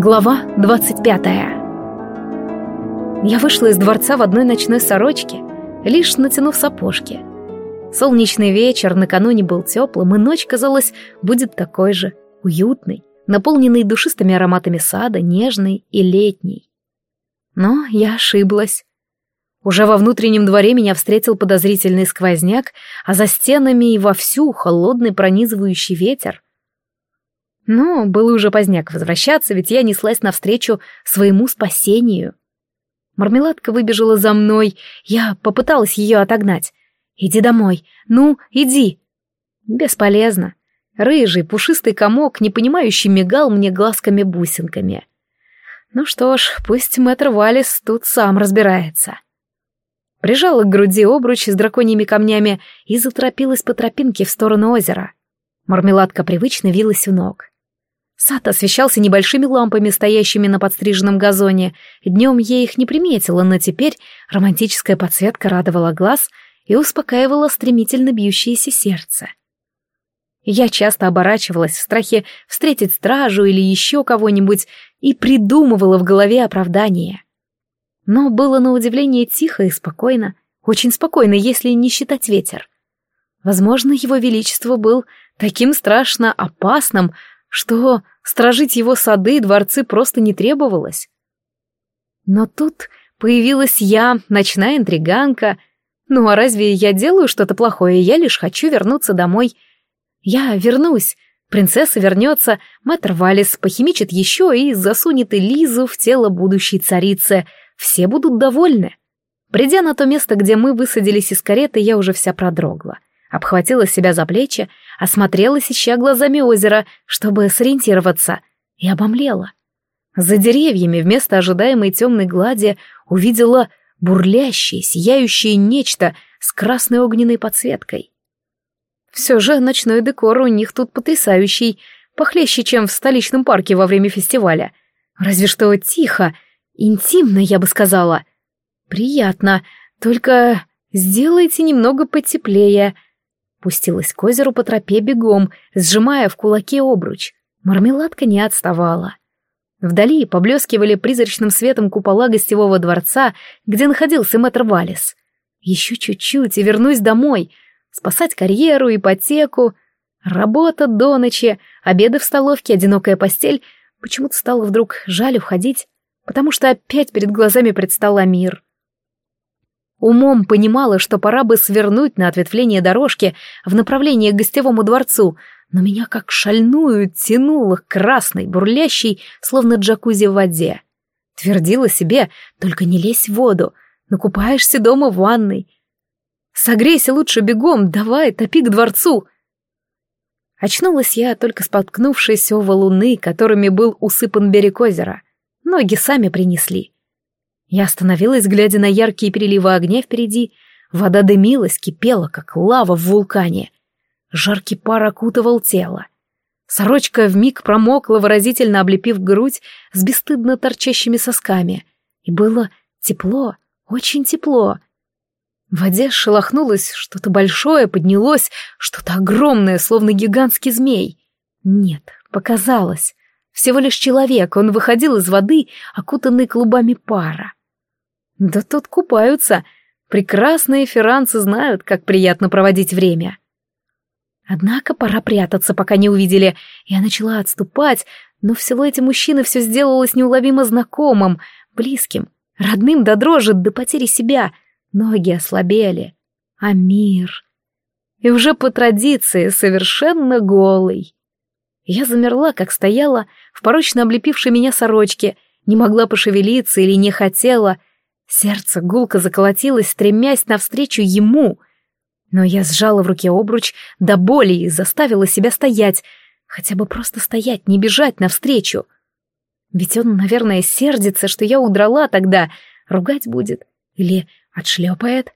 Глава 25 Я вышла из дворца в одной ночной сорочке, лишь натянув сапожки. Солнечный вечер накануне был теплым, и ночь, казалось, будет такой же, уютной, наполненной душистыми ароматами сада, нежной и летней. Но я ошиблась. Уже во внутреннем дворе меня встретил подозрительный сквозняк, а за стенами и вовсю холодный пронизывающий ветер — но было уже поздняк возвращаться, ведь я неслась навстречу своему спасению. Мармеладка выбежала за мной, я попыталась ее отогнать. «Иди домой, ну, иди!» Бесполезно. Рыжий, пушистый комок, непонимающий, мигал мне глазками-бусинками. Ну что ж, пусть мэтр Валис тут сам разбирается. Прижала к груди обруч с драконьими камнями и заторопилась по тропинке в сторону озера. Мармеладка привычно вилась у ног. Сад освещался небольшими лампами, стоящими на подстриженном газоне. Днем я их не приметила, но теперь романтическая подсветка радовала глаз и успокаивала стремительно бьющееся сердце. Я часто оборачивалась в страхе встретить стражу или еще кого-нибудь и придумывала в голове оправдание. Но было на удивление тихо и спокойно, очень спокойно, если не считать ветер. Возможно, его величество был таким страшно опасным, что сторожить его сады и дворцы просто не требовалось. Но тут появилась я, ночная интриганка. Ну а разве я делаю что-то плохое? Я лишь хочу вернуться домой. Я вернусь. Принцесса вернется, мэтр Валис похимичит еще и засунет Элизу в тело будущей царицы. Все будут довольны. Придя на то место, где мы высадились из кареты, я уже вся продрогла обхватила себя за плечи, осмотрелась, ища глазами озера, чтобы сориентироваться, и обомлела. За деревьями вместо ожидаемой темной глади увидела бурлящее, сияющее нечто с красной огненной подсветкой. Все же ночной декор у них тут потрясающий, похлеще, чем в столичном парке во время фестиваля. Разве что тихо, интимно, я бы сказала. Приятно, только сделайте немного потеплее — Пустилась к озеру по тропе бегом, сжимая в кулаке обруч. Мармеладка не отставала. Вдали поблескивали призрачным светом купола гостевого дворца, где находился мэтр Валис. Еще чуть-чуть и вернусь домой. Спасать карьеру, ипотеку. Работа до ночи, обеды в столовке, одинокая постель. Почему-то стало вдруг жаль уходить, потому что опять перед глазами предстал мир. Умом понимала, что пора бы свернуть на ответвление дорожки в направлении к гостевому дворцу, но меня как шальную тянуло красной, бурлящей, словно джакузи в воде. Твердила себе, только не лезь в воду, накупаешься дома в ванной. Согрейся лучше бегом, давай, топи к дворцу. Очнулась я, только споткнувшись о валуны, которыми был усыпан берег озера. Ноги сами принесли. Я остановилась, глядя на яркие переливы огня впереди. Вода дымилась, кипела, как лава в вулкане. Жаркий пар окутывал тело. Сорочка вмиг промокла, выразительно облепив грудь с бесстыдно торчащими сосками. И было тепло, очень тепло. В воде шелохнулось что-то большое, поднялось, что-то огромное, словно гигантский змей. Нет, показалось. Всего лишь человек, он выходил из воды, окутанный клубами пара. Да тут купаются. Прекрасные ферранцы знают, как приятно проводить время. Однако пора прятаться, пока не увидели. Я начала отступать, но в силуэте мужчины все сделалось неуловимо знакомым, близким, родным до дрожи, до потери себя. Ноги ослабели. А мир... И уже по традиции совершенно голый. Я замерла, как стояла, в порочно облепившей меня сорочке, не могла пошевелиться или не хотела — Сердце гулко заколотилось, стремясь навстречу ему. Но я сжала в руке обруч до боли и заставила себя стоять, хотя бы просто стоять, не бежать навстречу. Ведь он, наверное, сердится, что я удрала тогда, ругать будет или отшлепает.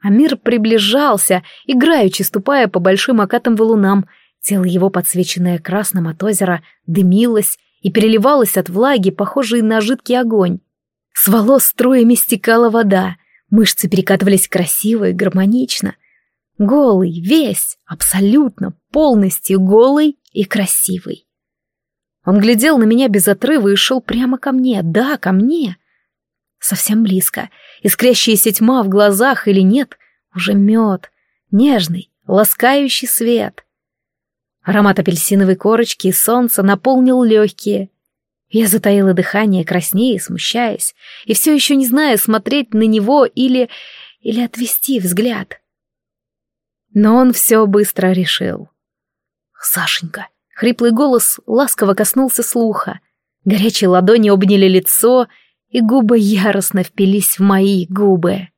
Амир приближался, играючи ступая по большим окатам валунам. Тело его, подсвеченное красным от озера, дымилось и переливалось от влаги, похожей на жидкий огонь. С волос струями стекала вода, мышцы перекатывались красиво и гармонично. Голый, весь, абсолютно, полностью голый и красивый. Он глядел на меня без отрыва и шел прямо ко мне, да, ко мне. Совсем близко. Искрящаяся тьма в глазах или нет, уже мед, нежный, ласкающий свет. Аромат апельсиновой корочки и солнца наполнил легкие. Я затаила дыхание, краснее, смущаясь, и все еще не зная, смотреть на него или... или отвести взгляд. Но он все быстро решил. «Сашенька!» — хриплый голос ласково коснулся слуха. Горячие ладони обняли лицо, и губы яростно впились в мои губы.